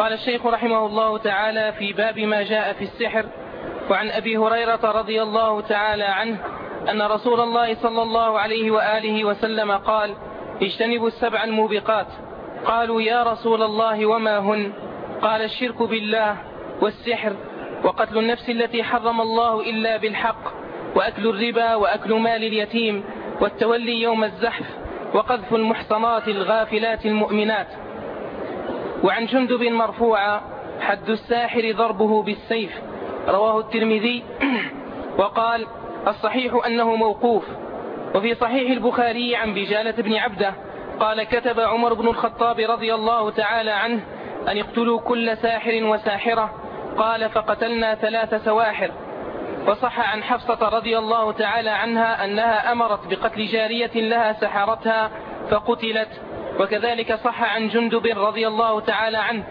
قال الشيخ رحمه الله تعالى في باب ما جاء في السحر وعن أبي هريرة رضي الله تعالى عنه أن رسول الله صلى الله عليه وآله وسلم قال اجتنبوا السبع الموبقات قالوا يا رسول الله وما هن؟ قال الشرك بالله والسحر وقتل النفس التي حرم الله إلا بالحق وأكل الربا وأكل مال اليتيم والتولي يوم الزحف وقذف المحصنات الغافلات المؤمنات. وعن جندب مرفوعا حد الساحر ضربه بالسيف. رواه الترمذي. وقال الصحيح أنه موقوف. وفي صحيح البخاري عن بجالة بن عبدة قال كتب عمر بن الخطاب رضي الله تعالى عنه أن يقتلوا كل ساحر وساحرة. قال فقتلنا ثلاث سواحر. وصح عن حفصة رضي الله تعالى عنها أنها أمرت بقتل جارية لها سحرتها فقتلت وكذلك صح عن جندب رضي الله تعالى عنه.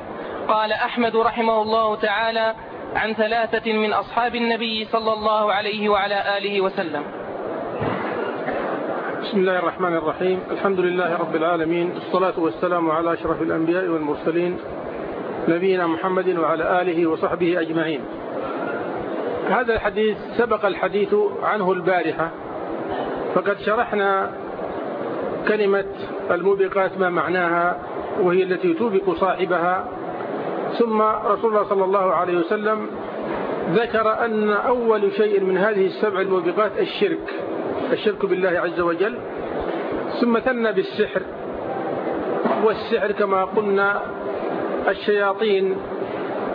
قال أحمد رحمه الله تعالى عن ثلاثة من أصحاب النبي صلى الله عليه وعلى آله وسلم. بسم الله الرحمن الرحيم. الحمد لله رب العالمين. الصلاة والسلام على أشرف الأنبياء والمرسلين نبينا محمد وعلى آله وصحبه أجمعين. هذا الحديث سبق الحديث عنه البارحة. فقد شرحنا كلمة الموبقات ما معناها وهي التي توبق صاحبها. ثم رسول الله صلى الله عليه وسلم ذكر أن أول شيء من هذه السبع الموبقات الشرك الشرك بالله عز وجل. ثم ثنى بالسحر والسحر كما قلنا الشياطين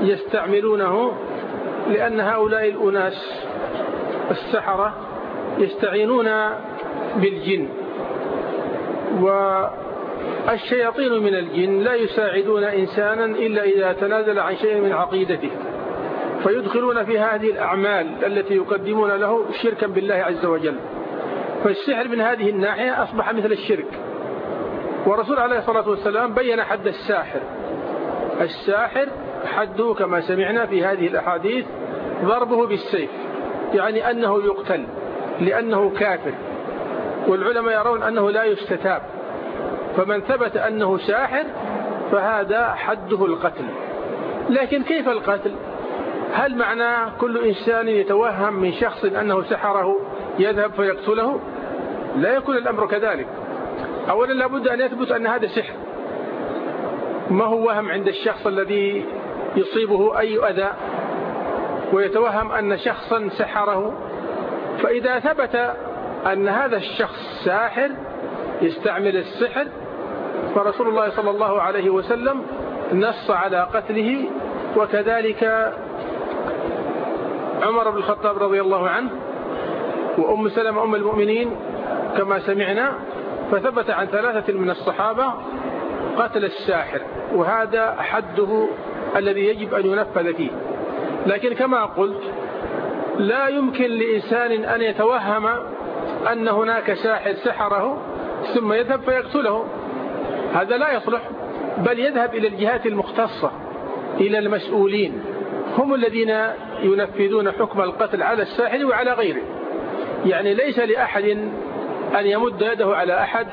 يستعملونه لأن هؤلاء الأناس السحرة يستعينون بالجن. والشياطين من الجن لا يساعدون إنسانا إلا إذا تنازل عن شيء من عقيدته فيدخلون في هذه الأعمال التي يقدمون له شركا بالله عز وجل. فالسحر من هذه الناحية أصبح مثل الشرك. ورسول عليه الصلاة والسلام بين حد الساحر. الساحر حده كما سمعنا في هذه الأحاديث ضربه بالسيف يعني أنه يقتل لأنه كافر. والعلماء يرون أنه لا يستتاب. فمن ثبت أنه ساحر فهذا حده القتل. لكن كيف القتل؟ هل معناه كل إنسان يتوهم من شخص أنه سحره يذهب فيقتله؟ لا يكون الأمر كذلك. أولا لابد أن يثبت أن هذا سحر. ما هو وهم عند الشخص الذي يصيبه أي أذى؟ ويتوهم أن شخصا سحره. فإذا ثبت أن هذا الشخص ساحر يستعمل السحر فرسول الله صلى الله عليه وسلم نص على قتله وكذلك عمر بن الخطاب رضي الله عنه وأم سلمة أم المؤمنين كما سمعنا فثبت عن ثلاثة من الصحابة قتل الساحر وهذا حده الذي يجب أن ينفذ فيه. لكن كما قلت لا يمكن لإنسان أن يتوهم أن هناك ساحر سحره ثم يذهب فيقتله. هذا لا يصلح بل يذهب إلى الجهات المختصة إلى المسؤولين. هم الذين ينفذون حكم القتل على الساحر وعلى غيره. يعني ليس لأحد أن يمد يده على أحد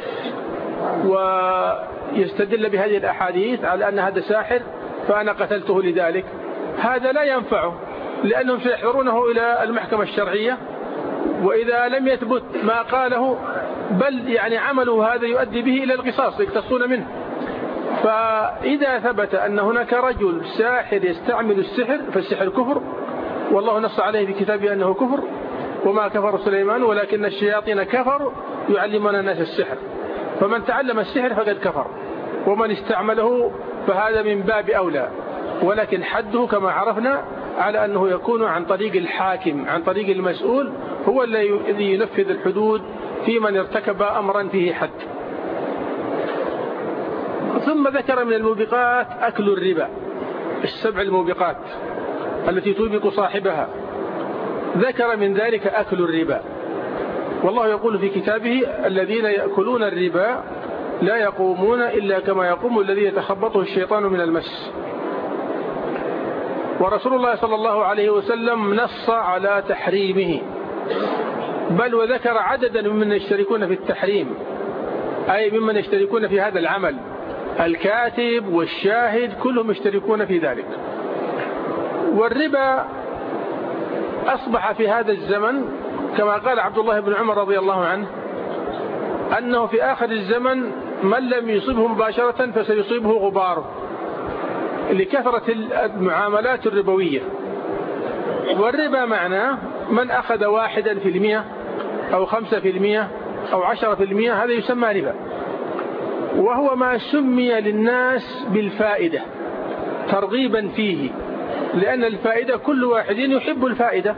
ويستدل بهذه الأحاديث على أن هذا ساحر فأنا قتلته لذلك. هذا لا ينفعه لأنهم سيحضرونه إلى المحكمة الشرعية. وإذا لم يثبت ما قاله بل يعني عمله هذا يؤدي به إلى القصاص يقتصون منه. فإذا ثبت أن هناك رجل ساحر يستعمل السحر فالسحر كفر والله نص عليه في كتابه أنه كفر وما كفر سليمان ولكن الشياطين كفروا يعلمون الناس السحر. فمن تعلم السحر فقد كفر ومن استعمله فهذا من باب أولى. ولكن حده كما عرفنا على أنه يكون عن طريق الحاكم عن طريق المسؤول هو الذي ينفذ الحدود في من ارتكب أمرا فيه حد. ثم ذكر من الموبقات أكل الربا السبع الموبقات التي توبق صاحبها. ذكر من ذلك أكل الربا. والله يقول في كتابه الذين يأكلون الربا لا يقومون إلا كما يقوم الذي يتخبطه الشيطان من المس. ورسول الله صلى الله عليه وسلم نص على تحريمه. بل وذكر عددا ممن يشتركون في التحريم. أي ممن يشتركون في هذا العمل. الكاتب والشاهد كلهم يشتركون في ذلك. والربا أصبح في هذا الزمن كما قال عبد الله بن عمر رضي الله عنه أنه في آخر الزمن من لم يصبه مباشرة فسيصيبه غبار. لكثرة المعاملات الربوية. والربا معناه من أخذ واحدا في المئة أو خمسة في المئة أو عشرة في المئة هذا يسمى ربا. وهو ما سمي للناس بالفائدة ترغيبا فيه لأن الفائدة كل واحد يحب الفائدة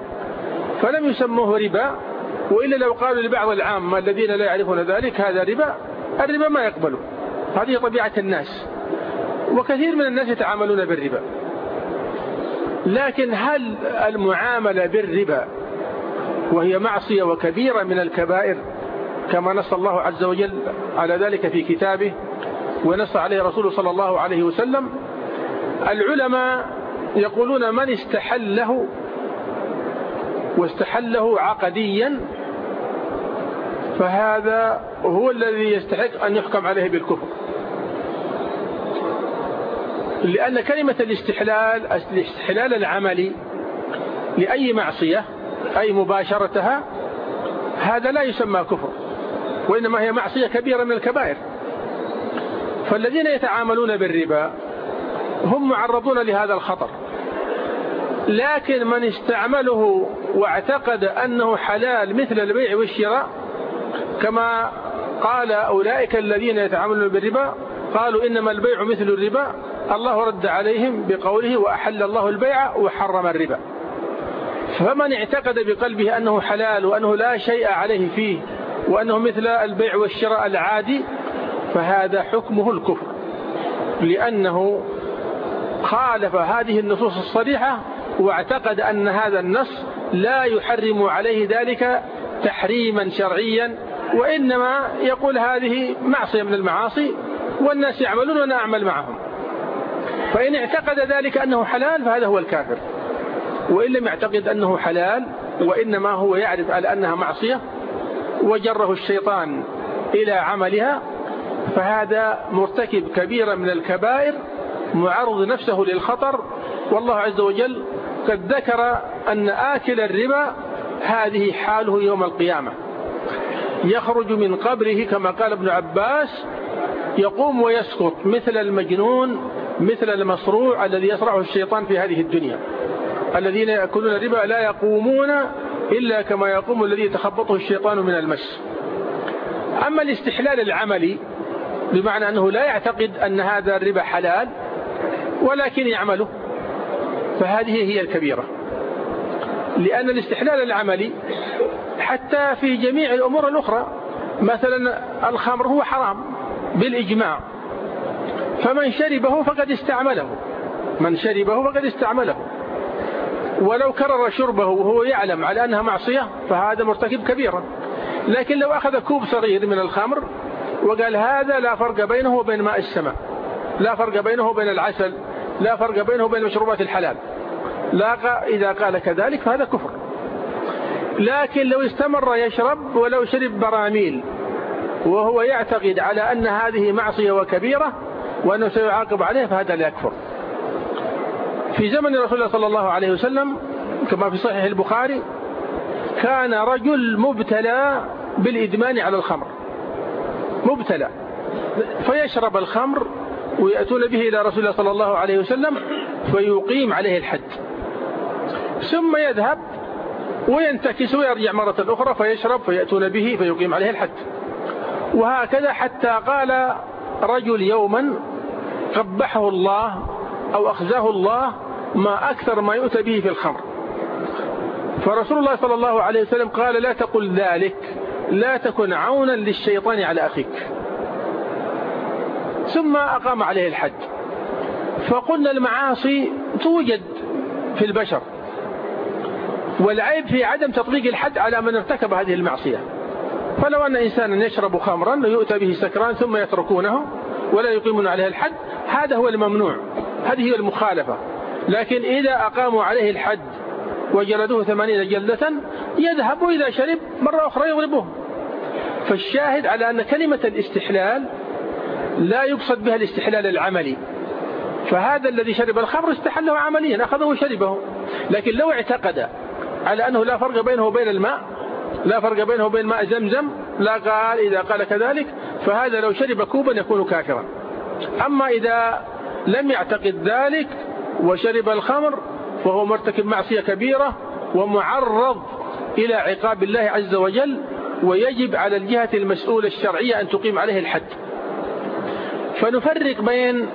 فلم يسموه ربا. وإلا لو قالوا لبعض العامة الذين لا يعرفون ذلك هذا ربا الربا ما يقبله هذه طبيعة الناس. وكثير من الناس يتعاملون بالربا. لكن هل المعاملة بالربا وهي معصية وكبيرة من الكبائر كما نص الله عز وجل على ذلك في كتابه ونص عليه رسوله صلى الله عليه وسلم؟ العلماء يقولون من استحله واستحله عقديا فهذا هو الذي يستحق أن يحكم عليه بالكفر. لأن كلمة الاستحلال الاستحلال العملي لأي معصية أي مباشرتها هذا لا يسمى كفر وإنما هي معصية كبيرة من الكبائر. فالذين يتعاملون بالربا هم معرضون لهذا الخطر. لكن من استعمله واعتقد أنه حلال مثل البيع والشراء كما قال أولئك الذين يتعاملون بالربا قالوا إنما البيع مثل الربا. الله رد عليهم بقوله وأحل الله البيع وحرم الربا. فمن اعتقد بقلبه أنه حلال وأنه لا شيء عليه فيه وأنه مثل البيع والشراء العادي فهذا حكمه الكفر. لأنه خالف هذه النصوص الصريحة واعتقد أن هذا النص لا يحرم عليه ذلك تحريما شرعيا وإنما يقول هذه معصية من المعاصي والناس يعملون وأنا أعمل معهم. فإن اعتقد ذلك أنه حلال فهذا هو الكافر. وإن لم يعتقد أنه حلال وإنما هو يعرف على أنها معصية وجره الشيطان إلى عملها فهذا مرتكب كبيرا من الكبائر معرض نفسه للخطر. والله عز وجل قد ذكر أن آكل الربا هذه حاله يوم القيامة. يخرج من قبره كما قال ابن عباس يقوم ويسقط مثل المجنون مثل المصروع الذي يصرعه الشيطان في هذه الدنيا. الذين يأكلون الربا لا يقومون إلا كما يقوم الذي يتخبطه الشيطان من المس. أما الاستحلال العملي بمعنى أنه لا يعتقد أن هذا الربا حلال ولكن يعمله فهذه هي الكبيرة. لأن الاستحلال العملي حتى في جميع الأمور الأخرى مثلا الخمر هو حرام. بالإجماع. فمن شربه فقد استعمله. من شربه فقد استعمله. ولو كرر شربه وهو يعلم على أنها معصية فهذا مرتكب كبيرا. لكن لو أخذ كوب صغير من الخمر وقال هذا لا فرق بينه وبين ماء السماء لا فرق بينه وبين العسل لا فرق بينه وبين مشروبات الحلال. لا إذا قال كذلك فهذا كفر. لكن لو استمر يشرب ولو شرب براميل وهو يعتقد على أن هذه معصية وكبيرة وأنه سيعاقب عليه فهذا لا يكفر. في زمن رسول الله صلى الله عليه وسلم كما في صحيح البخاري كان رجل مبتلى بالإدمان على الخمر. مبتلى. فيشرب الخمر ويأتون به إلى رسول الله صلى الله عليه وسلم فيقيم عليه الحد. ثم يذهب وينتكس ويرجع مرة أخرى فيشرب فيأتون به فيقيم عليه الحد. وهكذا حتى قال رجل يوما قبحه الله أو أخزاه الله ما أكثر ما يؤتى به في الخمر. فرسول الله صلى الله عليه وسلم قال لا تقل ذلك لا تكن عونا للشيطان على أخيك. ثم أقام عليه الحد فقلنا المعاصي توجد في البشر والعيب في عدم تطبيق الحد على من ارتكب هذه المعصية. فلو أن إنسانا يشرب خمرا ويؤتى به سكران ثم يتركونه ولا يقيمون عليه الحد هذا هو الممنوع هذه هي المخالفة. لكن إذا أقاموا عليه الحد وجلدوه ثمانين جلدة يذهب وإذا شرب مرة أخرى يضربه فالشاهد على أن كلمة الاستحلال لا يقصد بها الاستحلال العملي. فهذا الذي شرب الخمر استحله عمليا أخذه وشربه. لكن لو اعتقد على أنه لا فرق بينه وبين الماء لا فرق بينه وبين ماء زمزم. لا قال إذا قال كذلك فهذا لو شرب كوبا يكون كافرا. أما إذا لم يعتقد ذلك وشرب الخمر فهو مرتكب معصية كبيرة ومعرض إلى عقاب الله عز وجل ويجب على الجهة المسؤولة الشرعية أن تقيم عليه الحد. فنفرق بين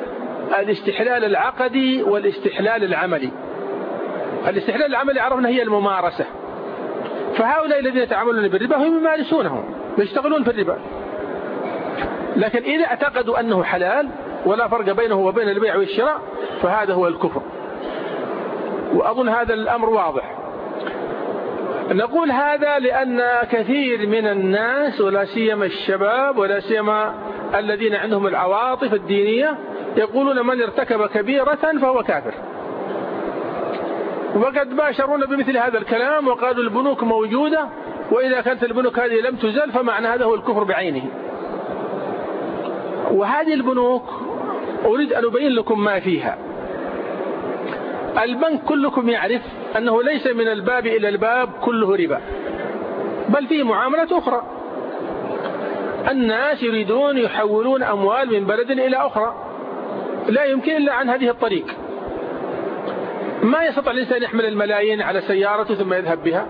الاستحلال العقدي والاستحلال العملي. الاستحلال العملي عرفنا هي الممارسة. فهؤلاء الذين يتعاملون بالربا هم يمارسونه يشتغلون في الربا. لكن إذا اعتقدوا أنه حلال ولا فرق بينه وبين البيع والشراء فهذا هو الكفر. وأظن هذا الأمر واضح. نقول هذا لأن كثير من الناس ولا سيما الشباب ولا سيما الذين عندهم العواطف الدينية يقولون من ارتكب كبيرة فهو كافر. وقد باشرونا بمثل هذا الكلام وقالوا البنوك موجودة وإذا كانت البنوك هذه لم تزل فمعنى هذا هو الكفر بعينه. وهذه البنوك أريد أن أبين لكم ما فيها. البنك كلكم يعرف أنه ليس من الباب إلى الباب كله ربا بل فيه معاملة أخرى. الناس يريدون يحولون أموال من بلد إلى أخرى لا يمكن إلا عن هذه الطريق. ما يستطيع الإنسان يحمل الملايين على سيارته ثم يذهب بها.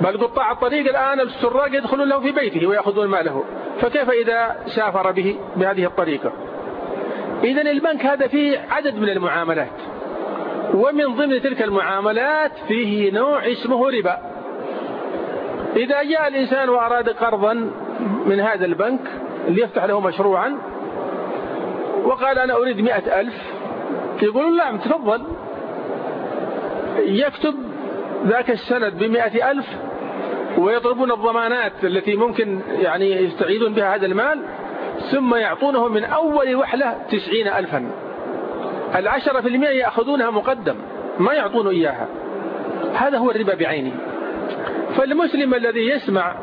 بل قطاع الطريق الآن السراق يدخلون له في بيته ويأخذون ماله. فكيف إذا سافر به بهذه الطريقة؟ إذا البنك هذا فيه عدد من المعاملات. ومن ضمن تلك المعاملات فيه نوع اسمه ربا. إذا جاء الإنسان وأراد قرضا من هذا البنك ليفتح له مشروعا وقال أنا أريد مئة ألف يقولون نعم تفضل. يكتب ذاك السند بمئة ألف ويطلبون الضمانات التي ممكن يعني يستعيدون بها هذا المال ثم يعطونه من أول وحلة تسعين ألفا. العشرة في المئة يأخذونها مقدم ما يعطونه إياها. هذا هو الربا بعينه. فالمسلم الذي يسمع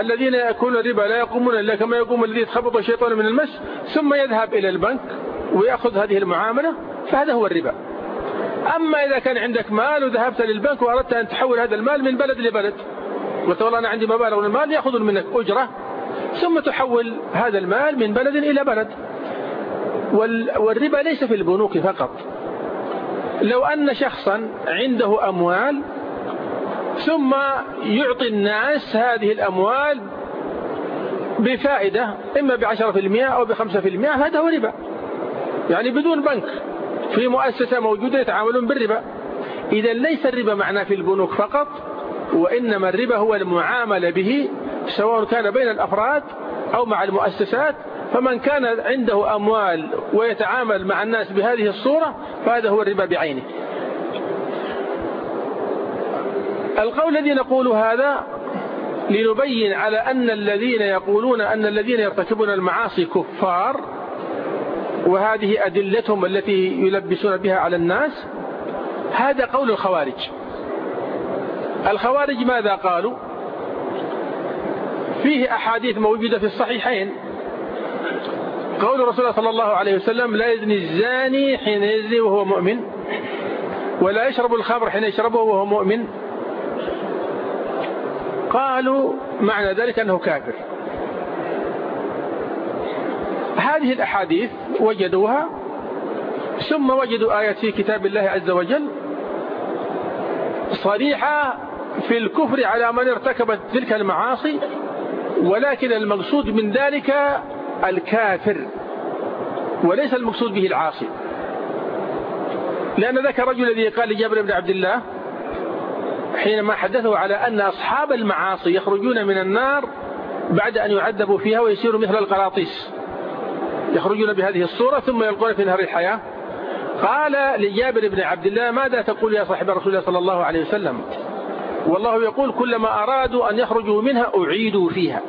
الذين يأكلون الربا لا يقومون إلا كما يقوم الذي يتخبط الشيطان من المس ثم يذهب إلى البنك ويأخذ هذه المعاملة فهذا هو الربا. أما إذا كان عندك مال وذهبت للبنك وأردت أن تحول هذا المال من بلد لبلد. قلت والله أنا عندي مبالغ من المال يأخذون منك أجرة ثم تحول هذا المال من بلد إلى بلد. والربا ليس في البنوك فقط. لو أن شخصا عنده أموال ثم يعطي الناس هذه الأموال بفائدة إما بعشرة في المئة أو بخمسة في المئة هذا هو ربا. يعني بدون بنك. في مؤسسة موجودة يتعاملون بالربا. إذا ليس الربا معناه في البنوك فقط وإنما الربا هو المعاملة به سواء كان بين الأفراد أو مع المؤسسات. فمن كان عنده أموال ويتعامل مع الناس بهذه الصورة فهذا هو الربا بعينه. القول الذي نقول هذا لنبين على أن الذين يقولون أن الذين يرتكبون المعاصي كفار وهذه أدلتهم التي يلبسون بها على الناس هذا قول الخوارج. الخوارج ماذا قالوا؟ فيه أحاديث موجودة في الصحيحين. قول رسول الله صلى الله عليه وسلم لا يزني الزاني حين يزني وهو مؤمن ولا يشرب الخمر حين يشربه وهو مؤمن. قالوا معنى ذلك أنه كافر. هذه الأحاديث وجدوها ثم وجدوا آيات في كتاب الله عز وجل صريحة في الكفر على من ارتكبت تلك المعاصي ولكن المقصود من ذلك الكافر وليس المقصود به العاصي. لأن ذاك الرجل الذي قال لجابر بن عبد الله حينما حدثه على أن أصحاب المعاصي يخرجون من النار بعد أن يعذبوا فيها ويصيروا مثل القراطيس. يخرجون بهذه الصورة ثم يلقون في نهر الحياة. قال لجابر بن عبد الله ماذا تقول يا صاحب رسول الله صلى الله عليه وسلم؟ والله يقول كلما أرادوا أن يخرجوا منها أعيدوا فيها.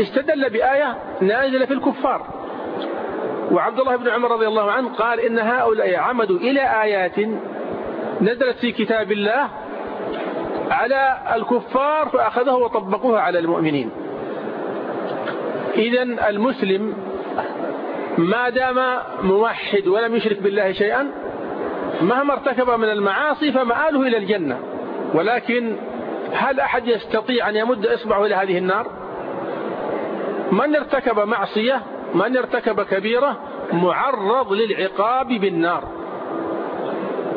استدل بآية نازلة في الكفار. وعبد الله بن عمر رضي الله عنه قال إن هؤلاء عمدوا إلى آيات نزلت في كتاب الله على الكفار فأخذوها وطبقوها على المؤمنين. إذا المسلم ما دام موحد ولم يشرك بالله شيئا مهما ارتكب من المعاصي فمآله إلى الجنة. ولكن هل أحد يستطيع أن يمد إصبعه إلى هذه النار؟ من ارتكب معصية من ارتكب كبيرة معرض للعقاب بالنار.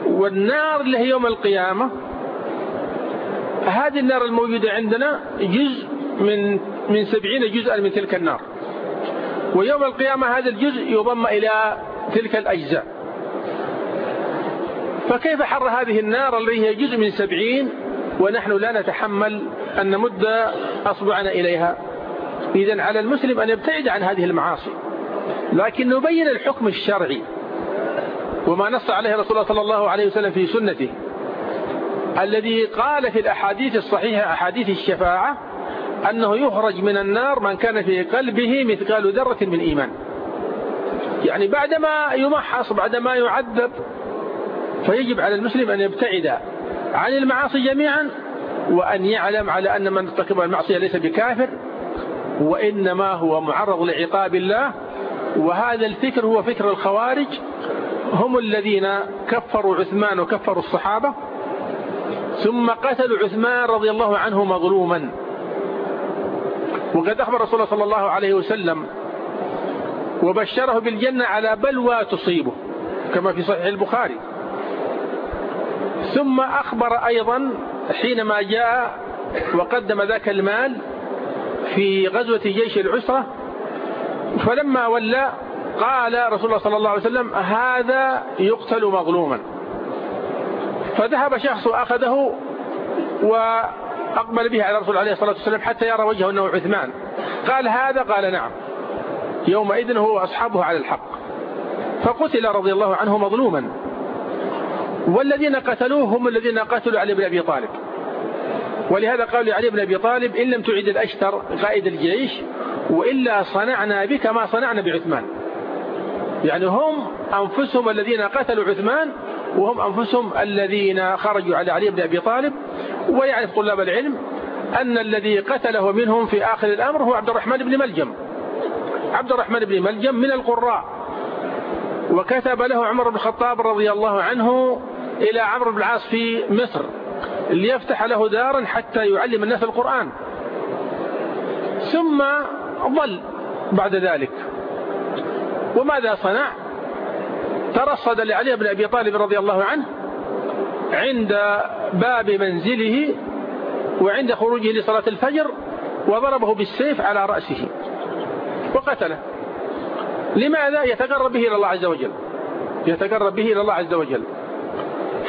والنار اللي هي يوم القيامة هذه النار الموجودة عندنا جزء من من سبعين جزءا من تلك النار. ويوم القيامة هذا الجزء يضم إلى تلك الأجزاء. فكيف حر هذه النار التي هي جزء من سبعين ونحن لا نتحمل أن نمد أصبعنا إليها؟ إذا على المسلم أن يبتعد عن هذه المعاصي. لكن نبين الحكم الشرعي وما نص عليه رسول الله صلى الله عليه وسلم في سنته الذي قال في الأحاديث الصحيحة أحاديث الشفاعة أنه يخرج من النار من كان في قلبه مثقال ذرة من إيمان. يعني بعدما يمحص بعدما يعذب فيجب على المسلم أن يبتعد عن المعاصي جميعا وأن يعلم على أن من ارتكب المعصية ليس بكافر وإنما هو معرض لعقاب الله. وهذا الفكر هو فكر الخوارج هم الذين كفروا عثمان وكفروا الصحابة ثم قتلوا عثمان رضي الله عنه مظلوما. وقد أخبر رسول الله صلى الله عليه وسلم وبشره بالجنة على بلوى تصيبه كما في صحيح البخاري. ثم أخبر أيضا حينما جاء وقدم ذاك المال في غزوة جيش العسرة فلما ولى قال رسول الله صلى الله عليه وسلم هذا يقتل مظلوما. فذهب شخص أخذه وأقبل به على رسول عليه الصلاة والسلام حتى يرى وجهه أنه عثمان. قال هذا؟ قال نعم. يومئذ هو أصحابه على الحق. فقتل رضي الله عنه مظلوما. والذين قتلوه هم الذين قتلوا علي بن أبي طالب. ولهذا قال لعلي بن أبي طالب إن لم تعيد الأشتر قائد الجيش وإلا صنعنا بك ما صنعنا بعثمان. يعني هم أنفسهم الذين قتلوا عثمان وهم أنفسهم الذين خرجوا على علي بن أبي طالب ويعرف طلاب العلم أن الذي قتله منهم في آخر الأمر هو عبد الرحمن بن ملجم. عبد الرحمن بن ملجم من القراء. وكتب له عمر بن الخطاب رضي الله عنه إلى عمرو بن العاص في مصر ليفتح له دارا حتى يعلم الناس القرآن. ثم ظل بعد ذلك. وماذا صنع؟ ترصد لعلي بن أبي طالب رضي الله عنه عند باب منزله وعند خروجه لصلاة الفجر وضربه بالسيف على رأسه وقتله. لماذا يتقرب به إلى الله عز وجل؟ يتقرب به إلى الله عز وجل.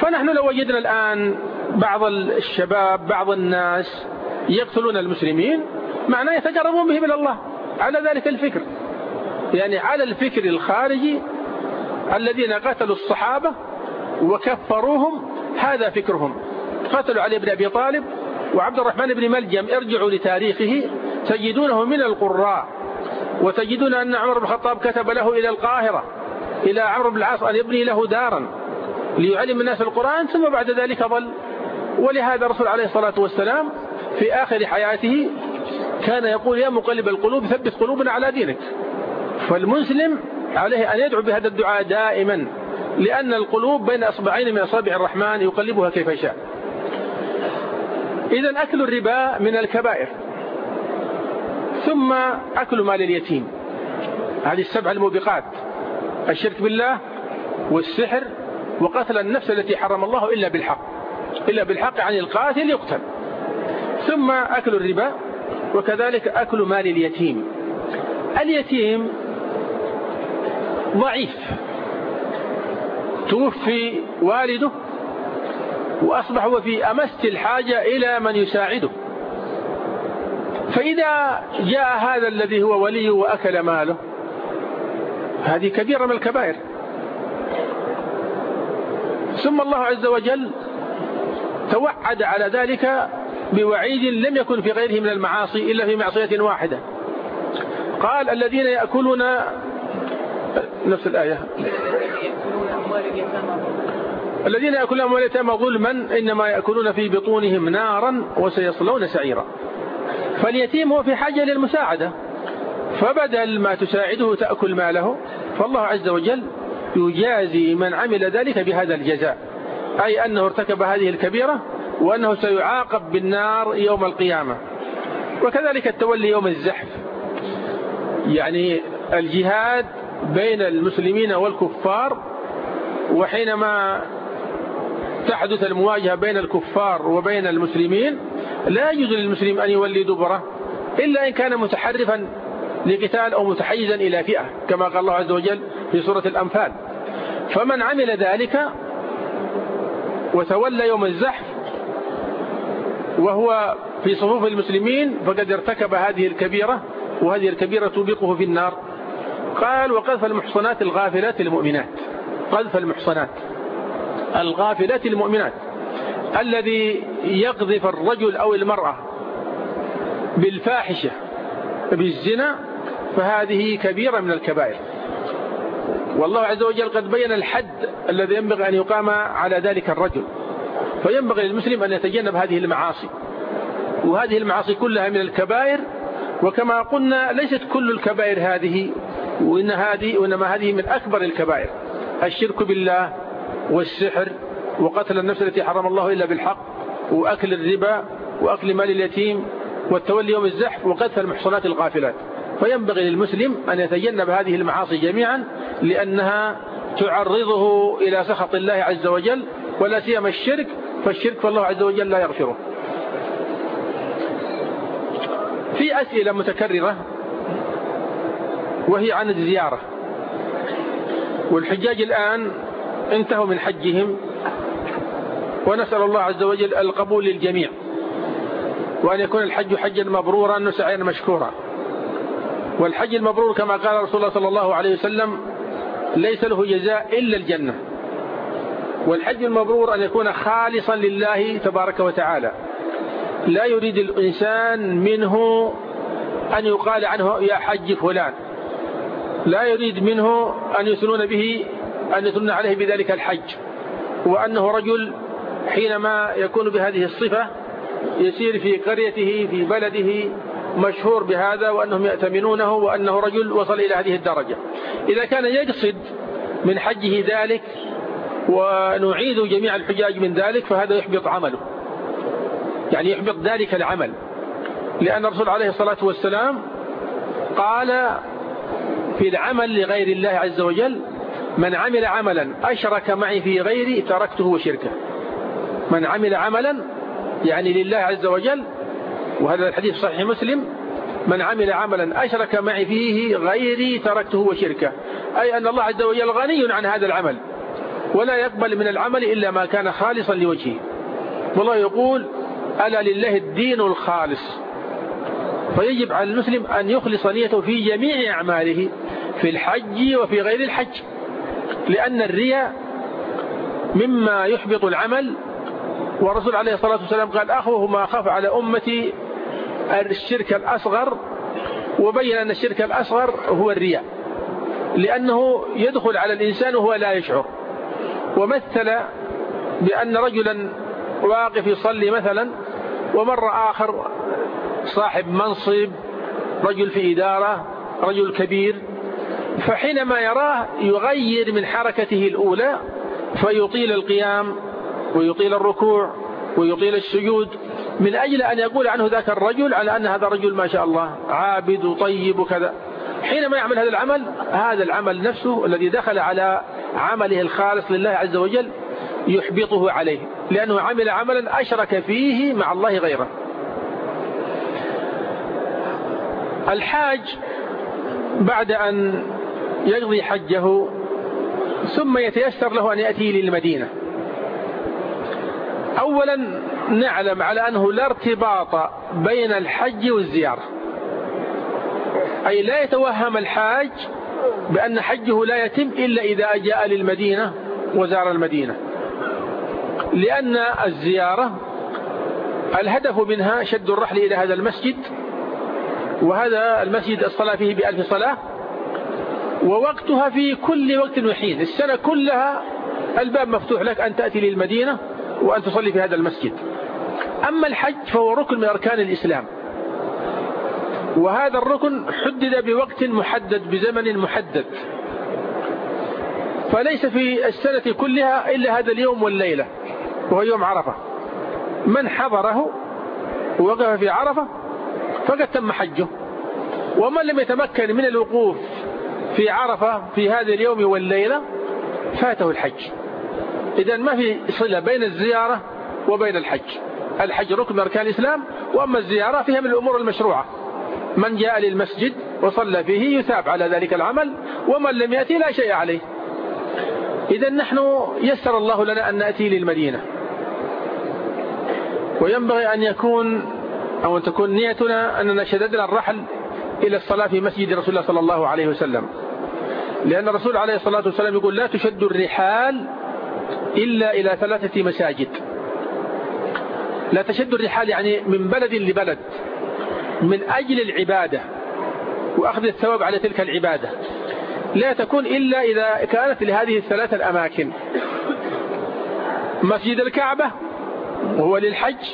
فنحن لو وجدنا الآن بعض الشباب بعض الناس يقتلون المسلمين معناه يتقربون بهم إلى الله. على ذلك الفكر. يعني على الفكر الخارجي الذين قتلوا الصحابة وكفروهم هذا فكرهم. قتلوا علي بن أبي طالب وعبد الرحمن بن ملجم ارجعوا لتاريخه تجدونه من القراء وتجدون أن عمر بن الخطاب كتب له إلى القاهرة إلى عمرو بن العاص أن يبني له دارا ليعلم الناس القرآن ثم بعد ذلك ظل. ولهذا الرسول عليه الصلاة والسلام في آخر حياته كان يقول يا مقلب القلوب ثبت قلوبنا على دينك. فالمسلم عليه أن يدعو بهذا الدعاء دائما لأن القلوب بين أصبعين من أصابع الرحمن يقلبها كيف يشاء. إذا أكل الربا من الكبائر. ثم أكل مال اليتيم. هذه السبع الموبقات. الشرك بالله والسحر وقتل النفس التي حرم الله إلا بالحق. إلا بالحق عن القاتل يقتل. ثم أكل الربا وكذلك أكل مال اليتيم. اليتيم ضعيف. توفي والده وأصبح هو في أمس الحاجة إلى من يساعده. فإذا جاء هذا الذي هو ولي وأكل ماله هذه كبيرة من الكبائر. ثم الله عز وجل توعد على ذلك بوعيد لم يكن في غيره من المعاصي إلا في معصية واحدة. قال الذين يأكلون نفس الآية. الذين يأكلون أموال اليتامى ظلما إنما يأكلون في بطونهم نارا وسيصلون سعيرا. فاليتيم هو في حاجة للمساعدة. فبدل ما تساعده تأكل ماله فالله عز وجل يجازي من عمل ذلك بهذا الجزاء. أي أنه ارتكب هذه الكبيرة وأنه سيعاقب بالنار يوم القيامة. وكذلك التولي يوم الزحف. يعني الجهاد بين المسلمين والكفار وحينما تحدث المواجهة بين الكفار وبين المسلمين لا يجوز للمسلم أن يولي دبرة إلا إن كان متحرفا لقتال أو متحيزا إلى فئة كما قال الله عز وجل في سورة الأنفال. فمن عمل ذلك وتولى يوم الزحف وهو في صفوف المسلمين فقد ارتكب هذه الكبيرة وهذه الكبيرة توبقه في النار. قال وقذف المحصنات الغافلات المؤمنات. قذف المحصنات. الغافلات المؤمنات. الذي يقذف الرجل أو المرأة بالفاحشة بالزنا فهذه كبيرة من الكبائر. والله عز وجل قد بين الحد الذي ينبغي أن يقام على ذلك الرجل. فينبغي للمسلم أن يتجنب هذه المعاصي. وهذه المعاصي كلها من الكبائر وكما قلنا ليست كل الكبائر هذه وإن هذه وإنما هذه من أكبر الكبائر. الشرك بالله والسحر وقتل النفس التي حرم الله إلا بالحق وأكل الربا وأكل مال اليتيم والتولي يوم الزحف وقذف المحصنات الغافلات. فينبغي للمسلم أن يتجنب هذه المعاصي جميعا لأنها تعرضه إلى سخط الله عز وجل ولا سيما الشرك فالشرك فالله عز وجل لا يغفره. في أسئلة متكررة وهي عن الزيارة. والحجاج الآن انتهوا من حجهم ونسأل الله عز وجل القبول للجميع وأن يكون الحج حجا مبرورا وسعيا مشكورا. والحج المبرور كما قال رسول الله صلى الله عليه وسلم ليس له جزاء إلا الجنة. والحج المبرور أن يكون خالصا لله تبارك وتعالى. لا يريد الإنسان منه أن يقال عنه يا حج فلان. لا يريد منه أن يثنون به أن يثنون عليه بذلك الحج وأنه رجل حينما يكون بهذه الصفة يسير في قريته في بلده مشهور بهذا وأنهم يأتمنونه وأنه رجل وصل إلى هذه الدرجة. إذا كان يقصد من حجه ذلك ونعيد جميع الحجاج من ذلك فهذا يحبط عمله. يعني يحبط ذلك العمل. لأن الرسول عليه الصلاة والسلام قال في العمل لغير الله عز وجل من عمل عملا أشرك معي في غيري تركته وشركه من عمل عملا يعني لله عز وجل وهذا الحديث صحيح مسلم من عمل عملا أشرك معي فيه غيري تركته وشركه أي أن الله عز وجل غني عن هذا العمل ولا يقبل من العمل إلا ما كان خالصا لوجهه. والله يقول ألا لله الدين الخالص. فيجب على المسلم أن يخلص نيته في جميع أعماله في الحج وفي غير الحج. لأن الرياء مما يحبط العمل والرسول عليه الصلاة والسلام قال أخوه ما خاف على أمتي الشرك الأصغر. وبين أن الشرك الأصغر هو الرياء لأنه يدخل على الإنسان وهو لا يشعر. ومثل بأن رجلا واقف يصلي مثلا ومر آخر صاحب منصب رجل في إدارة رجل كبير فحينما يراه يغير من حركته الأولى فيطيل القيام ويطيل الركوع ويطيل السجود من أجل أن يقول عنه ذاك الرجل على أن هذا رجل ما شاء الله عابد وطيب وكذا. حينما يعمل هذا العمل هذا العمل نفسه الذي دخل على عمله الخالص لله عز وجل يحبطه عليه لأنه عمل عملا أشرك فيه مع الله غيره. الحاج بعد أن يقضي حجه ثم يتيسر له أن يأتي للمدينة. أولا نعلم على أنه لا ارتباط بين الحج والزيارة. أي لا يتوهم الحاج بأن حجه لا يتم إلا إذا جاء للمدينة وزار المدينة. لأن الزيارة الهدف منها شد الرحل إلى هذا المسجد وهذا المسجد الصلاة فيه بألف صلاة ووقتها في كل وقت وحين. السنة كلها الباب مفتوح لك أن تأتي للمدينة وأن تصلي في هذا المسجد. أما الحج فهو ركن من أركان الإسلام. وهذا الركن حدد بوقت محدد بزمن محدد. فليس في السنة كلها إلا هذا اليوم والليلة وهو يوم عرفة. من حضره ووقف في عرفة فقد تم حجه. ومن لم يتمكن من الوقوف في عرفة في هذا اليوم والليلة فاته الحج. إذا ما في صلة بين الزيارة وبين الحج. الحج ركن من أركان الإسلام وأما الزيارة فيها من الأمور المشروعة. من جاء للمسجد وصلى فيه يثاب على ذلك العمل ومن لم يأتي لا شيء عليه. إذا نحن يسر الله لنا أن نأتي للمدينة. وينبغي أن يكون أو أن تكون نيتنا أننا شددنا الرحل إلى الصلاة في مسجد رسول الله صلى الله عليه وسلم. لأن الرسول عليه الصلاة والسلام يقول لا تشد الرحال إلا إلى ثلاثة مساجد. لا تشد الرحال يعني من بلد لبلد من أجل العبادة وأخذ الثواب على تلك العبادة. لا تكون إلا إذا كانت لهذه الثلاثة الأماكن. مسجد الكعبة وهو للحج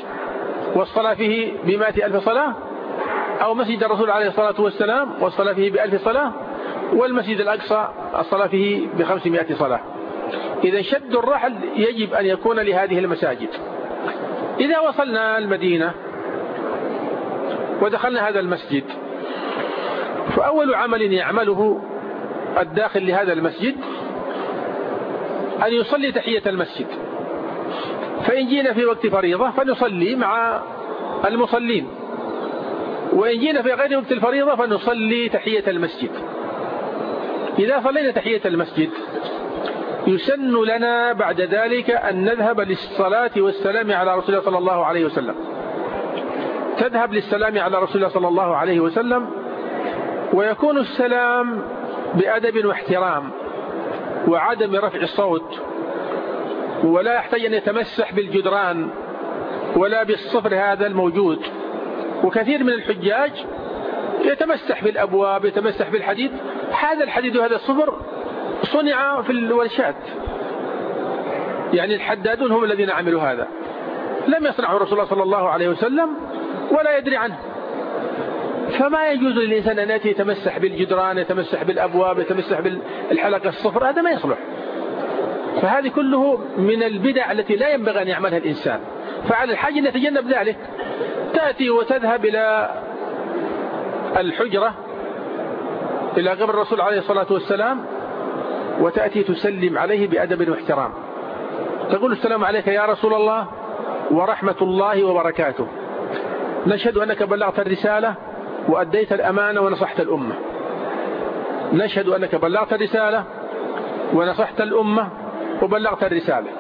والصلاة فيه بمائة ألف صلاة أو مسجد الرسول عليه الصلاة والسلام والصلاة فيه بألف صلاة والمسجد الأقصى الصلاة فيه بخمسمائة صلاة. إذا شد الرحل يجب أن يكون لهذه المساجد. إذا وصلنا المدينة ودخلنا هذا المسجد فأول عمل يعمله الداخل لهذا المسجد أن يصلي تحية المسجد. فإن جينا في وقت فريضة فنصلي مع المصلين. وإن جينا في غير وقت الفريضة فنصلي تحية المسجد. إذا صلينا تحية المسجد يسن لنا بعد ذلك أن نذهب للصلاة والسلام على رسول الله صلى الله عليه وسلم. تذهب للسلام على رسول الله صلى الله عليه وسلم ويكون السلام بأدب واحترام وعدم رفع الصوت ولا يحتاج أن يتمسح بالجدران ولا بالصفر هذا الموجود. وكثير من الحجاج يتمسح بالأبواب يتمسح بالحديد. هذا الحديد وهذا الصفر صنع في الورشات. يعني الحدادون هم الذين عملوا هذا. لم يصنعه رسول الله صلى الله عليه وسلم ولا يدري عنه. فما يجوز للإنسان أن يأتي يتمسح بالجدران يتمسح بالأبواب يتمسح بالحلقة الصفر هذا ما يصلح. فهذه كله من البدع التي لا ينبغي أن يعملها الإنسان. فعلى الحاج أن يتجنب ذلك. تأتي وتذهب إلى الحجرة إلى قبر الرسول عليه الصلاة والسلام وتأتي تسلم عليه بأدب واحترام. تقول السلام عليك يا رسول الله ورحمة الله وبركاته. نشهد أنك بلغت الرسالة وأديت الأمانة ونصحت الأمة. نشهد أنك بلغت الرسالة ونصحت الأمة وبلغت الرسالة.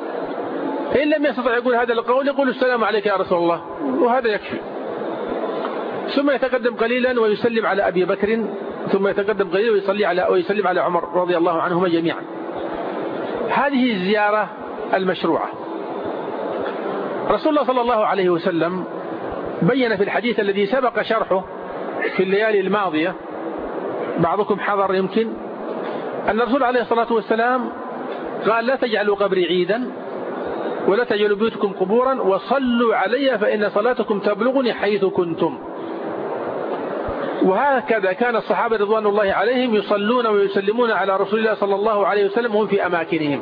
إن لم يستطع يقول هذا القول يقول السلام عليك يا رسول الله. وهذا يكفي. ثم يتقدم قليلا ويسلم على أبي بكر ثم يتقدم قليلا ويصلي على ويسلم على عمر رضي الله عنهما جميعا. هذه الزيارة المشروعة. رسول الله صلى الله عليه وسلم بين في الحديث الذي سبق شرحه في الليالي الماضية بعضكم حضر يمكن أن الرسول عليه الصلاة والسلام قال لا تجعلوا قبري عيدا ولا تجعلوا بيوتكم قبورا وصلوا علي فإن صلاتكم تبلغني حيث كنتم. وهكذا كان الصحابة رضوان الله عليهم يصلون ويسلمون على رسول الله صلى الله عليه وسلم وهم في أماكنهم.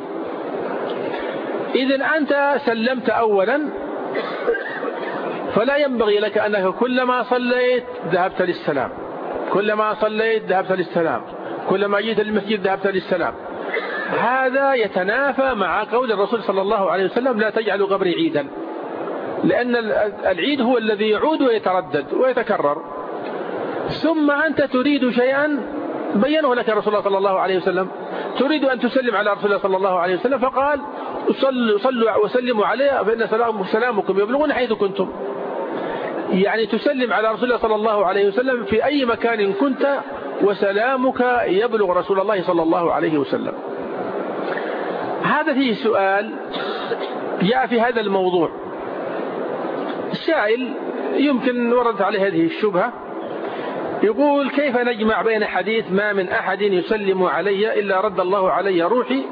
إذن أنت سلمت أولا فلا ينبغي لك أنك كلما صليت ذهبت للسلام. كلما صليت ذهبت للسلام. كلما جئت للمسجد ذهبت للسلام. هذا يتنافى مع قول الرسول صلى الله عليه وسلم لا تجعلوا قبري عيدا. لأن العيد هو الذي يعود ويتردد ويتكرر. ثم أنت تريد شيئا بينه لك رسول الله صلى الله عليه وسلم. تريد أن تسلم على رسول الله صلى الله عليه وسلم فقال صلوا, صلوا وسلموا عليه فإن سلامكم يبلغون حيث كنتم. يعني تسلم على رسول الله صلى الله عليه وسلم في أي مكان كنت وسلامك يبلغ رسول الله صلى الله عليه وسلم. هذا فيه سؤال جاء في هذا الموضوع. السائل يمكن وردت عليه هذه الشبهة يقول كيف نجمع بين حديث ما من أحد يسلم علي إلا رد الله علي روحي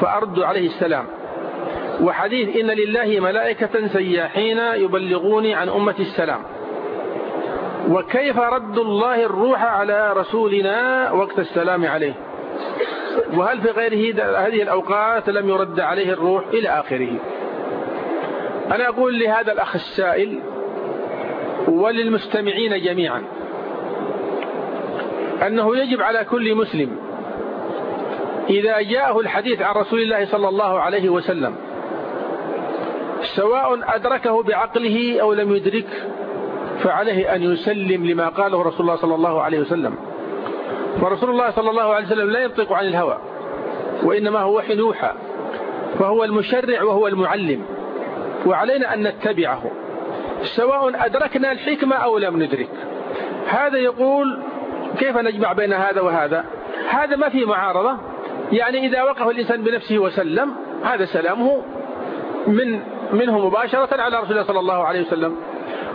فأرد عليه السلام؟ وحديث إن لله ملائكة سياحين يبلغوني عن أمة السلام. وكيف رد الله الروح على رسولنا وقت السلام عليه؟ وهل في غيره هذه الأوقات لم يرد عليه الروح إلى آخره؟ أنا أقول لهذا الأخ السائل وللمستمعين جميعا أنه يجب على كل مسلم إذا جاءه الحديث عن رسول الله صلى الله عليه وسلم سواء أدركه بعقله أو لم يدرك فعليه أن يسلم لما قاله رسول الله صلى الله عليه وسلم. فرسول الله صلى الله عليه وسلم لا ينطق عن الهوى وإنما هو وحي يوحى فهو المشرع وهو المعلم وعلينا أن نتبعه سواء أدركنا الحكمة أو لم ندرك. هذا يقول كيف نجمع بين هذا وهذا؟ هذا ما في معارضة يعني إذا وقف الإنسان بنفسه وسلم هذا سلامه من منه مباشرة على رسول الله صلى الله عليه وسلم.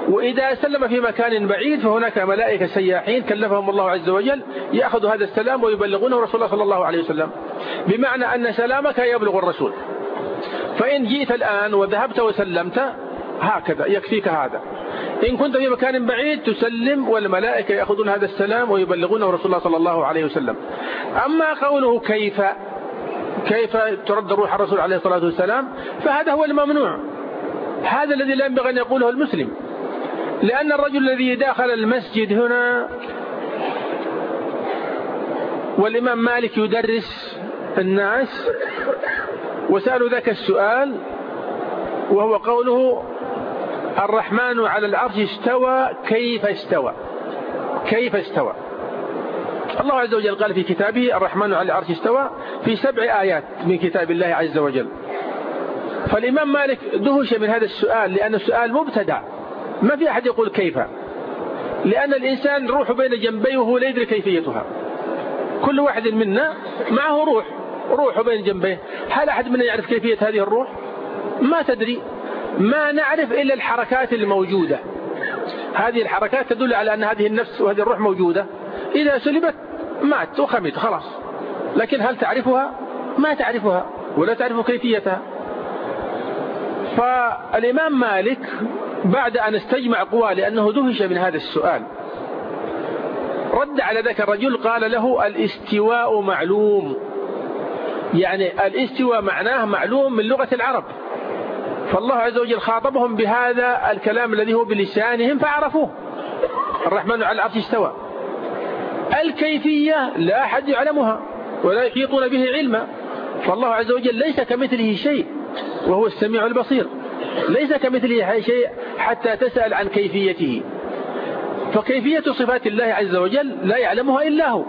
وإذا سلم في مكان بعيد فهناك ملائكة سياحين كلفهم الله عز وجل يأخذ هذا السلام ويبلغونه رسول الله صلى الله عليه وسلم. بمعنى أن سلامك يبلغ الرسول. فإن جئت الآن وذهبت وسلمت هكذا يكفيك هذا. إن كنت في مكان بعيد تسلم والملائكة يأخذون هذا السلام ويبلغونه رسول الله صلى الله عليه وسلم. أما قوله كيف كيف ترد روح الرسول عليه الصلاة والسلام فهذا هو الممنوع. هذا الذي لا ينبغي أن يقوله المسلم. لأن الرجل الذي داخل المسجد هنا والإمام مالك يدرس الناس وسألوا ذاك السؤال وهو قوله الرحمن على العرش استوى كيف استوى؟ كيف استوى؟ الله عز وجل قال في كتابه الرحمن على العرش استوى في سبع آيات من كتاب الله عز وجل. فالإمام مالك دهش من هذا السؤال لأن السؤال مبتدع ما في أحد يقول كيف؟ لأن الإنسان روح بين جنبيه وهو لا يدري كيفيتها. كل واحد منا معه روح روح بين جنبيه. هل أحد منا يعرف كيفية هذه الروح؟ ما تدري. ما نعرف إلا الحركات الموجودة. هذه الحركات تدل على أن هذه النفس وهذه الروح موجودة. إذا سلبت مات وخمت خلاص. لكن هل تعرفها؟ ما تعرفها ولا تعرف كيفيتها. فالإمام مالك بعد أن استجمع قوى لأنه دهش من هذا السؤال. رد على ذاك الرجل قال له الاستواء معلوم. يعني الاستواء معناه معلوم من لغة العرب. فالله عز وجل خاطبهم بهذا الكلام الذي هو بلسانهم فعرفوه. الرحمن على العرش استوى. الكيفية لا أحد يعلمها ولا يحيطون به علما. فالله عز وجل ليس كمثله شيء. وهو السميع البصير. ليس كمثله شيء حتى تسأل عن كيفيته. فكيفية صفات الله عز وجل لا يعلمها إلا هو.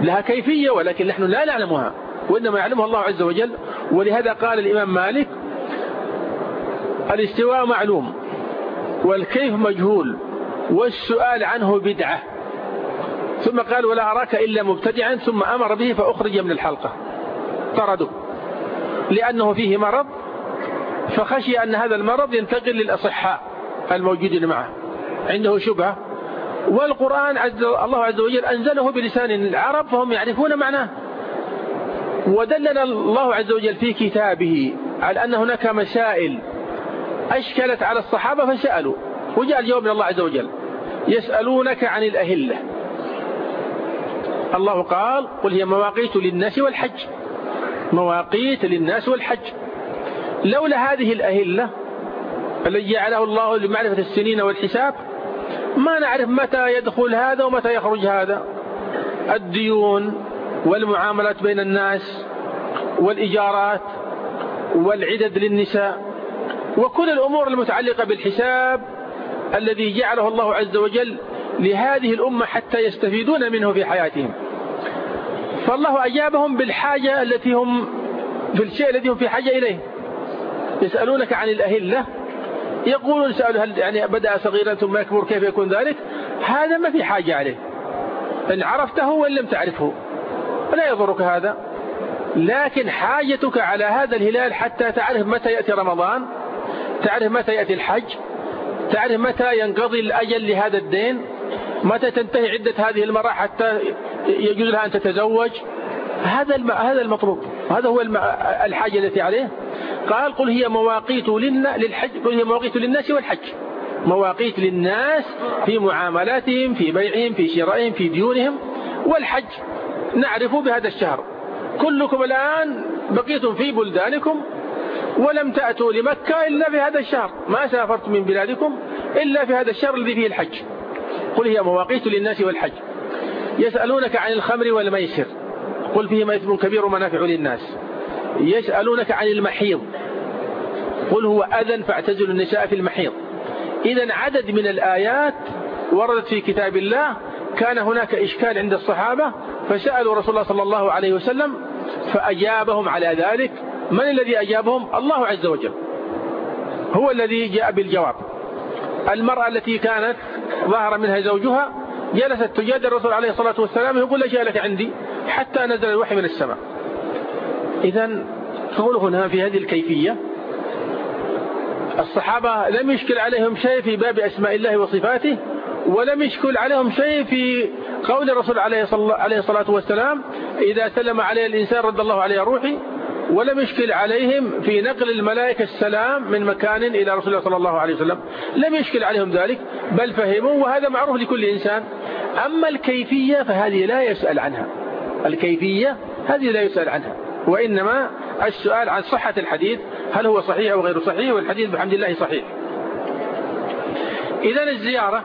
لها كيفية ولكن نحن لا نعلمها وإنما يعلمها الله عز وجل. ولهذا قال الإمام مالك الاستواء معلوم والكيف مجهول والسؤال عنه بدعة. ثم قال ولا أراك إلا مبتدعا ثم أمر به فأخرج من الحلقة. طرده. لأنه فيه مرض فخشي أن هذا المرض ينتقل للأصحاء الموجودين معه. عنده شبهة. والقرآن عز الله عز وجل أنزله بلسان العرب فهم يعرفون معناه. ودلنا الله عز وجل في كتابه على أن هناك مسائل أشكلت على الصحابة فسألوا. وجاء الجواب من الله عز وجل. يسألونك عن الأهلة. الله قال قل هي مواقيت للناس والحج. مواقيت للناس والحج. لولا هذه الأهلة التي جعله الله لمعرفة السنين والحساب ما نعرف متى يدخل هذا ومتى يخرج هذا. الديون والمعاملات بين الناس والإجارات والعدد للنساء وكل الأمور المتعلقة بالحساب الذي جعله الله عز وجل لهذه الأمة حتى يستفيدون منه في حياتهم. فالله أجابهم بالحاجة التي هم في الشيء الذي هم في حاجة إليه. يسألونك عن الأهلة. يقولون سألوا هل يعني بدأ صغيرا ثم يكبر كيف يكون ذلك؟ هذا ما في حاجة عليه. إن عرفته وإن لم تعرفه. لا يضرك هذا. لكن حاجتك على هذا الهلال حتى تعرف متى يأتي رمضان تعرف متى يأتي الحج تعرف متى ينقضي الأجل لهذا الدين متى تنتهي عدة هذه المرأة حتى يجوز لها أن تتزوج. هذا هذا المطلوب. هذا هو الحاجة التي عليه. قال قل هي مواقيت للحج قل هي مواقيت للناس والحج. مواقيت للناس في معاملاتهم في بيعهم في شرائهم في ديونهم والحج. نعرف بهذا الشهر. كلكم الآن بقيتم في بلدانكم ولم تأتوا لمكة إلا في هذا الشهر. ما سافرتم من بلادكم إلا في هذا الشهر الذي فيه الحج. قل هي مواقيت للناس والحج. يسألونك عن الخمر والميسر. قل فيهما إثم كبير ومنافع للناس. يسألونك عن المحيض. قل هو أذن فاعتزلوا النساء في المحيض. إذا عدد من الآيات وردت في كتاب الله كان هناك إشكال عند الصحابة فسألوا رسول الله صلى الله عليه وسلم فأجابهم على ذلك. من الذي أجابهم؟ الله عز وجل. هو الذي جاء بالجواب. المرأة التي كانت ظهر منها زوجها جلست تجادل الرسول عليه الصلاة والسلام يقول لا لك عندي حتى نزل الوحي من السماء. إذا تقول هنا في هذه الكيفية الصحابة لم يشكل عليهم شيء في باب أسماء الله وصفاته ولم يشكل عليهم شيء في قول الرسول عليه الصلاة والسلام إذا سلم عليه الإنسان رد الله عليه روحي ولم يشكل عليهم في نقل الملائكة السلام من مكان إلى رسول الله صلى الله عليه وسلم. لم يشكل عليهم ذلك بل فهموا وهذا معروف لكل إنسان. أما الكيفية فهذه لا يسأل عنها. الكيفية هذه لا يسأل عنها. وإنما السؤال عن صحة الحديث هل هو صحيح أو غير صحيح؟ والحديث بحمد الله صحيح. إذا الزيارة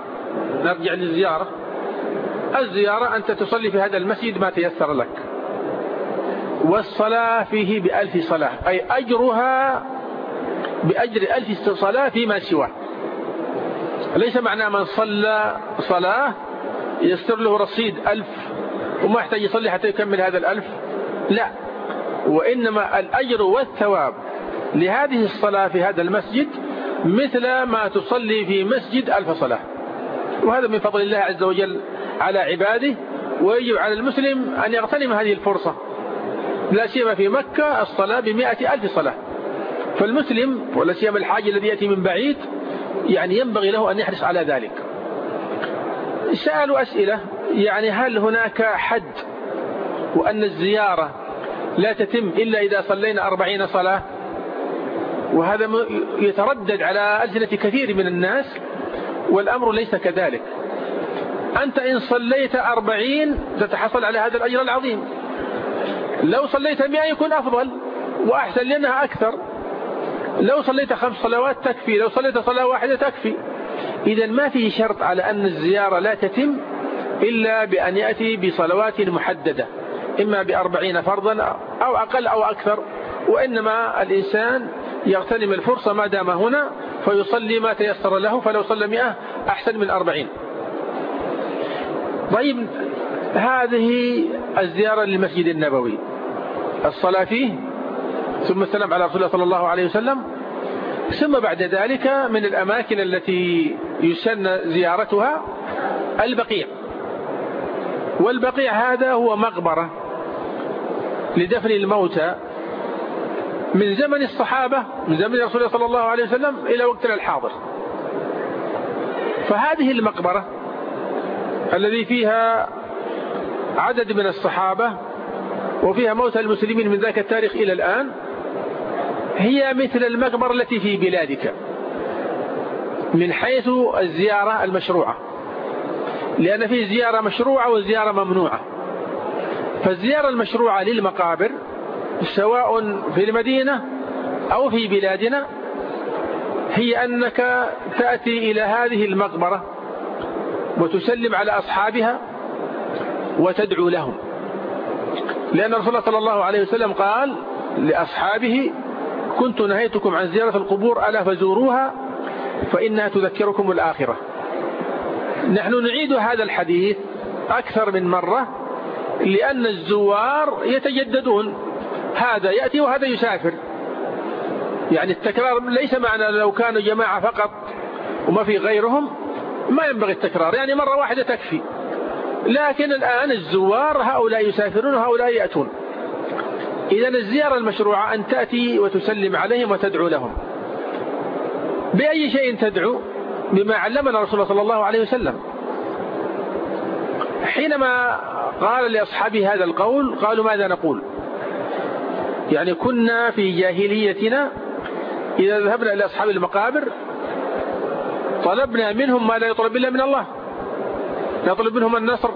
نرجع للزيارة. الزيارة أنت تصلي في هذا المسجد ما تيسر لك. والصلاة فيه بألف صلاة أي أجرها بأجر ألف صلاة فيما سواه. ليس معنى من صلى صلاة يستر له رصيد ألف وما يحتاج يصلي حتى يكمل هذا الألف؟ لا. وإنما الأجر والثواب لهذه الصلاة في هذا المسجد مثل ما تصلي في مسجد ألف صلاة. وهذا من فضل الله عز وجل على عباده ويجب على المسلم أن يغتنم هذه الفرصة. لا سيما في مكة الصلاة بمئة ألف صلاة. فالمسلم ولا سيما الحاج الذي يأتي من بعيد يعني ينبغي له أن يحرص على ذلك. سألوا أسئلة. يعني هل هناك حد وأن الزيارة لا تتم إلا إذا صلينا أربعين صلاة؟ وهذا يتردد على ألسنة كثير من الناس والأمر ليس كذلك. أنت إن صليت أربعين تتحصل على هذا الأجر العظيم. لو صليت مئة يكون أفضل وأحسن لأنها أكثر. لو صليت خمس صلوات تكفي لو صليت صلاة واحدة تكفي. إذا ما في شرط على أن الزيارة لا تتم إلا بأن يأتي بصلوات محددة إما بأربعين فرضا أو أقل أو أكثر وإنما الإنسان يغتنم الفرصة ما دام هنا فيصلي ما تيسر له فلو صلى مئة أحسن من أربعين. طيب هذه الزيارة للمسجد النبوي الصلاة فيه ثم السلام على رسول الله صلى الله عليه وسلم ثم بعد ذلك من الأماكن التي يسن زيارتها البقيع. والبقيع هذا هو مقبرة لدفن الموتى من زمن الصحابة من زمن رسول الله صلى الله عليه وسلم إلى وقتنا الحاضر. فهذه المقبرة الذي فيها عدد من الصحابة وفيها موتى المسلمين من ذاك التاريخ إلى الآن هي مثل المقبرة التي في بلادك من حيث الزيارة المشروعة. لأن في زيارة مشروعة وزيارة ممنوعة. فالزيارة المشروعة للمقابر سواء في المدينة أو في بلادنا هي أنك تأتي إلى هذه المقبرة وتسلم على أصحابها وتدعو لهم. لأن رسول الله صلى الله عليه وسلم قال لأصحابه كنت نهيتكم عن زيارة القبور ألا فزوروها؟ فإنها تذكركم الآخرة. نحن نعيد هذا الحديث أكثر من مرة لأن الزوار يتجددون. هذا يأتي وهذا يسافر. يعني التكرار ليس معنى لو كانوا جماعة فقط وما في غيرهم ما ينبغي التكرار. يعني مرة واحدة تكفي. لكن الآن الزوار هؤلاء يسافرون وهؤلاء يأتون. إذا الزيارة المشروعة أن تأتي وتسلم عليهم وتدعو لهم. بأي شيء تدعو؟ بما علمنا رسول صلى الله عليه وسلم. حينما قال لأصحابه هذا القول قالوا ماذا نقول؟ يعني كنا في جاهليتنا إذا ذهبنا إلى أصحاب المقابر طلبنا منهم ما لا يطلب إلا من الله. نطلب منهم النصر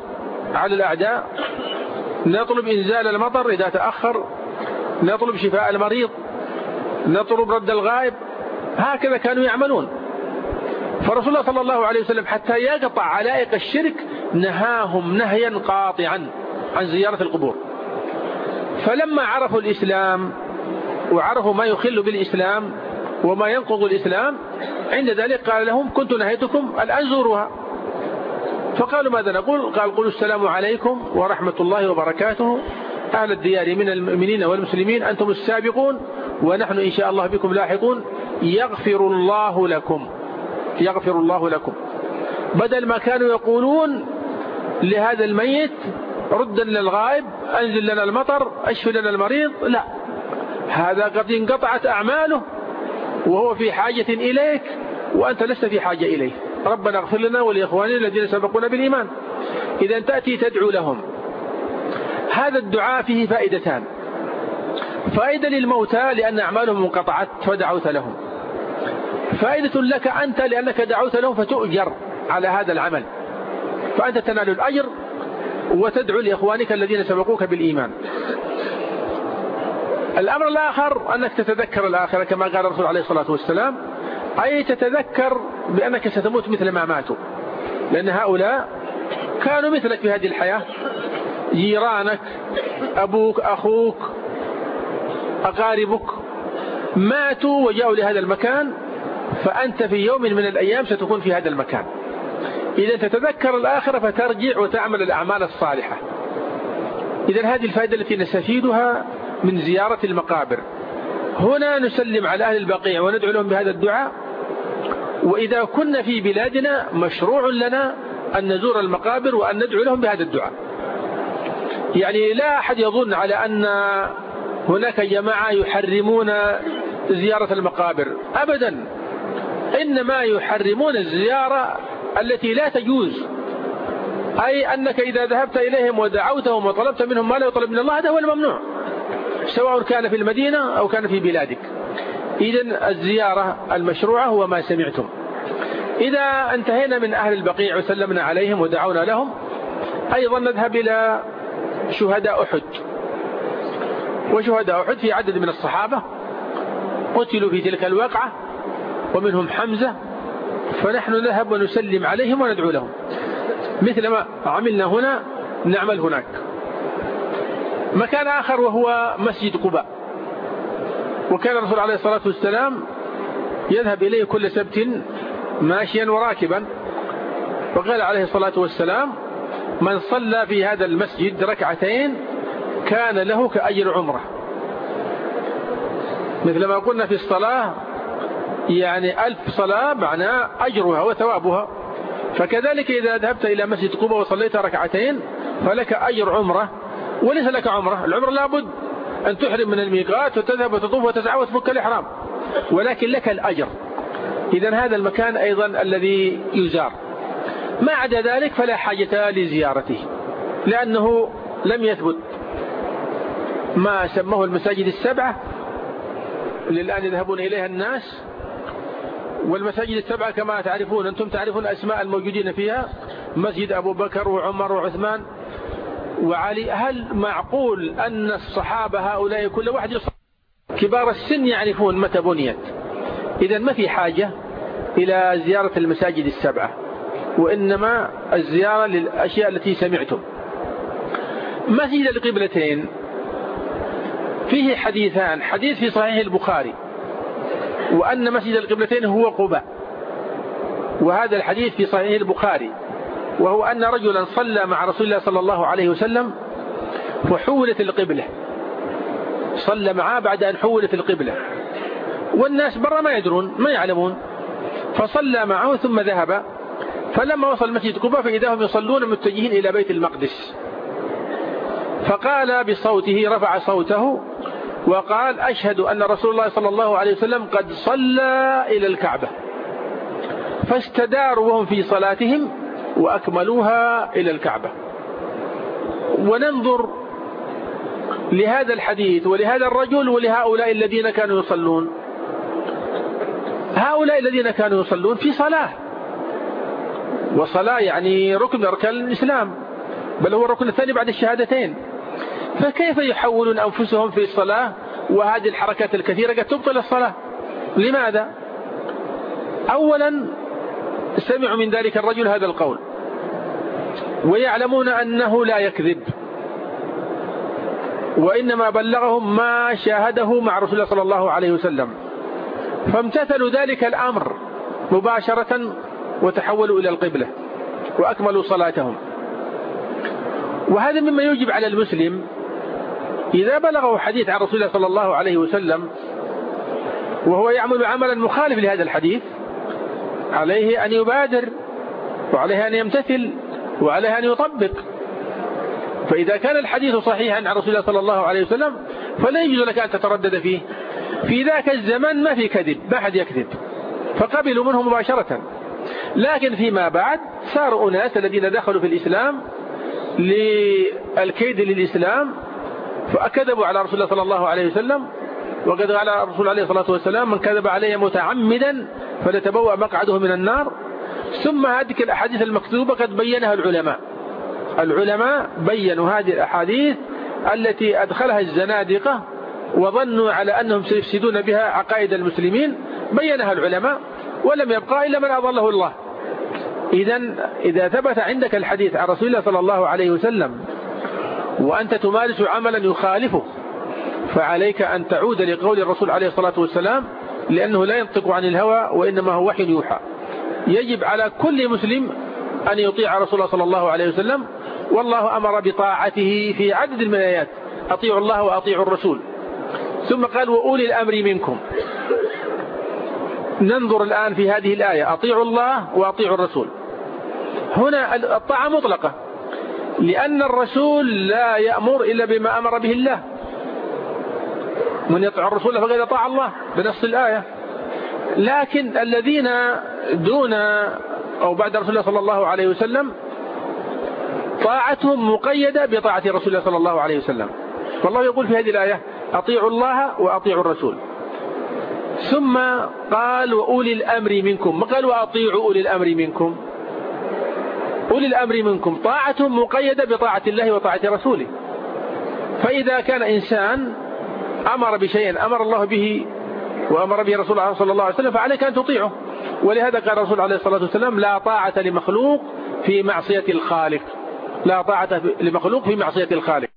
على الأعداء. نطلب إنزال المطر إذا تأخر. نطلب شفاء المريض نطلب رد الغائب هكذا كانوا يعملون. فرسول الله صلى الله عليه وسلم حتى يقطع علائق الشرك نهاهم نهيا قاطعا عن زيارة القبور. فلما عرفوا الإسلام وعرفوا ما يخل بالإسلام وما ينقض الإسلام عند ذلك قال لهم كنت نهيتكم الآن زوروها فقالوا ماذا نقول؟ قال قولوا السلام عليكم ورحمة الله وبركاته. أهل الديار من المؤمنين والمسلمين أنتم السابقون ونحن إن شاء الله بكم لاحقون. يغفر الله لكم. يغفر الله لكم. بدل ما كانوا يقولون لهذا الميت ردا للغائب أنزل لنا المطر أشف لنا المريض. لا. هذا قد انقطعت أعماله وهو في حاجة إليك وأنت لست في حاجة إليه. ربنا اغفر لنا ولإخواننا الذين سبقونا بالإيمان. إذا تأتي تدعو لهم. هذا الدعاء فيه فائدتان. فائدة للموتى لأن أعمالهم انقطعت فدعوت لهم. فائدة لك أنت لأنك دعوت لهم فتؤجر على هذا العمل. فأنت تنال الأجر وتدعو لإخوانك الذين سبقوك بالإيمان. الأمر الآخر أنك تتذكر الآخرة كما قال الرسول عليه الصلاة والسلام أي تتذكر بأنك ستموت مثل ما ماتوا. لأن هؤلاء كانوا مثلك في هذه الحياة. جيرانك أبوك أخوك أقاربك ماتوا وجاءوا لهذا المكان فأنت في يوم من الأيام ستكون في هذا المكان. إذا تتذكر الآخرة فترجع وتعمل الأعمال الصالحة. إذا هذه الفائدة التي نستفيدها من زيارة المقابر. هنا نسلم على أهل البقيع وندعو لهم بهذا الدعاء. وإذا كنا في بلادنا مشروع لنا أن نزور المقابر وأن ندعو لهم بهذا الدعاء. يعني لا أحد يظن على أن هناك جماعة يحرمون زيارة المقابر. أبدا. إنما يحرمون الزيارة التي لا تجوز. أي أنك إذا ذهبت إليهم ودعوتهم وطلبت منهم ما لا يطلب من الله هذا هو الممنوع. سواء كان في المدينة أو كان في بلادك. إذا الزيارة المشروعة هو ما سمعتم. إذا انتهينا من أهل البقيع وسلمنا عليهم ودعونا لهم أيضا نذهب إلى شهداء أحد. وشهداء أحد في عدد من الصحابة قتلوا في تلك الواقعة ومنهم حمزة فنحن نذهب ونسلم عليهم وندعو لهم. مثل ما عملنا هنا نعمل هناك. مكان آخر وهو مسجد قباء. وكان الرسول عليه الصلاة والسلام يذهب إليه كل سبت ماشيا وراكبا. وقال عليه الصلاة والسلام من صلى في هذا المسجد ركعتين كان له كأجر عمره مثل ما قلنا في الصلاة يعني ألف صلاة معناه أجرها وثوابها. فكذلك إذا ذهبت إلى مسجد قبة وصليت ركعتين فلك أجر عمرة وليس لك عمرة. العمر لابد أن تحرم من الميقات وتذهب وتطوف وتسعى وتفك الإحرام ولكن لك الأجر. إذا هذا المكان أيضا الذي يزار. ما عدا ذلك فلا حاجة لزيارته لأنه لم يثبت. ما سموه المساجد السبعة اللي الآن يذهبون إليها الناس. والمساجد السبعة كما تعرفون أنتم تعرفون أسماء الموجودين فيها. مسجد أبو بكر وعمر وعثمان وعلي. هل معقول أن الصحابة هؤلاء كل واحد يصحب كبار السن يعرفون متى بنيت؟ إذا ما في حاجة إلى زيارة المساجد السبعة. وإنما الزيارة للأشياء التي سمعتم. مسجد القبلتين فيه حديثان حديث في صحيح البخاري وأن مسجد القبلتين هو قباء. وهذا الحديث في صحيح البخاري وهو أن رجلا صلى مع رسول الله صلى الله عليه وسلم وحولت القبلة. صلى معاه بعد أن حولت القبلة. والناس برا ما يدرون ما يعلمون. فصلى معه ثم ذهب فلما وصل مسجد قباء فإذا هم يصلون متجهين إلى بيت المقدس. فقال بصوته رفع صوته وقال أشهد أن رسول الله صلى الله عليه وسلم قد صلى إلى الكعبة. فاستداروا وهم في صلاتهم وأكملوها إلى الكعبة. وننظر لهذا الحديث ولهذا الرجل ولهؤلاء الذين كانوا يصلون. هؤلاء الذين كانوا يصلون في صلاة. والصلاة يعني ركن أركان الإسلام بل هو الركن الثاني بعد الشهادتين. فكيف يحولون أنفسهم في الصلاة؟ وهذه الحركات الكثيرة قد تبطل الصلاة. لماذا؟ أولا سمعوا من ذلك الرجل هذا القول ويعلمون أنه لا يكذب وإنما بلغهم ما شاهده مع رسول الله صلى الله عليه وسلم. فامتثلوا ذلك الأمر مباشرة وتحولوا إلى القبلة وأكملوا صلاتهم. وهذا مما يجب على المسلم إذا بلغه حديث عن رسول الله صلى الله عليه وسلم وهو يعمل عملا مخالف لهذا الحديث عليه أن يبادر وعليه أن يمتثل وعليه أن يطبق. فإذا كان الحديث صحيحا عن رسول الله صلى الله عليه وسلم فلا يجوز لك أن تتردد فيه. في ذاك الزمن ما في كذب ما أحد يكذب. فقبلوا منه مباشرة. لكن فيما بعد صار أناس الذين دخلوا في الإسلام للكيد للإسلام فأكذبوا على رسول الله صلى الله عليه وسلم وقد قال الرسول عليه الصلاة والسلام من كذب علي متعمدا فلتبوأ مقعده من النار. ثم هذه الأحاديث المكتوبة قد بينها العلماء. العلماء بينوا هذه الأحاديث التي أدخلها الزنادقة وظنوا على أنهم سيفسدون بها عقائد المسلمين. بينها العلماء. ولم يبقى إلا من أضله الله. إذا إذا ثبت عندك الحديث عن رسول الله صلى الله عليه وسلم وأنت تمارس عملا يخالفه فعليك أن تعود لقول الرسول عليه الصلاة والسلام لأنه لا ينطق عن الهوى وإنما هو وحي يوحى. يجب على كل مسلم أن يطيع رسول الله صلى الله عليه وسلم والله أمر بطاعته في عدد من الآيات أطيعوا الله وأطيعوا الرسول. ثم قال وأولي الأمر منكم. ننظر الآن في هذه الآية. أطيعوا الله وأطيعوا الرسول. هنا الطاعة مطلقة. لأن الرسول لا يأمر إلا بما أمر به الله. من يطع الرسول فقد أطاع الله بنص الآية. لكن الذين دون أو بعد رسول الله صلى الله عليه وسلم طاعتهم مقيدة بطاعة رسول الله صلى الله عليه وسلم. والله يقول في هذه الآية أطيعوا الله وأطيعوا الرسول. ثم قال وأولي الأمر منكم. ما قال وأطيعوا أولي الأمر منكم؟ أولي الأمر منكم. طاعتهم مقيدة بطاعة الله وطاعة رسوله. فإذا كان إنسان أمر بشيء أمر الله به وأمر به رسول الله صلى الله عليه وسلم فعليك أن تطيعه. ولهذا قال الرسول عليه الصلاة والسلام لا طاعة لمخلوق في معصية الخالق. لا طاعة لمخلوق في معصية الخالق.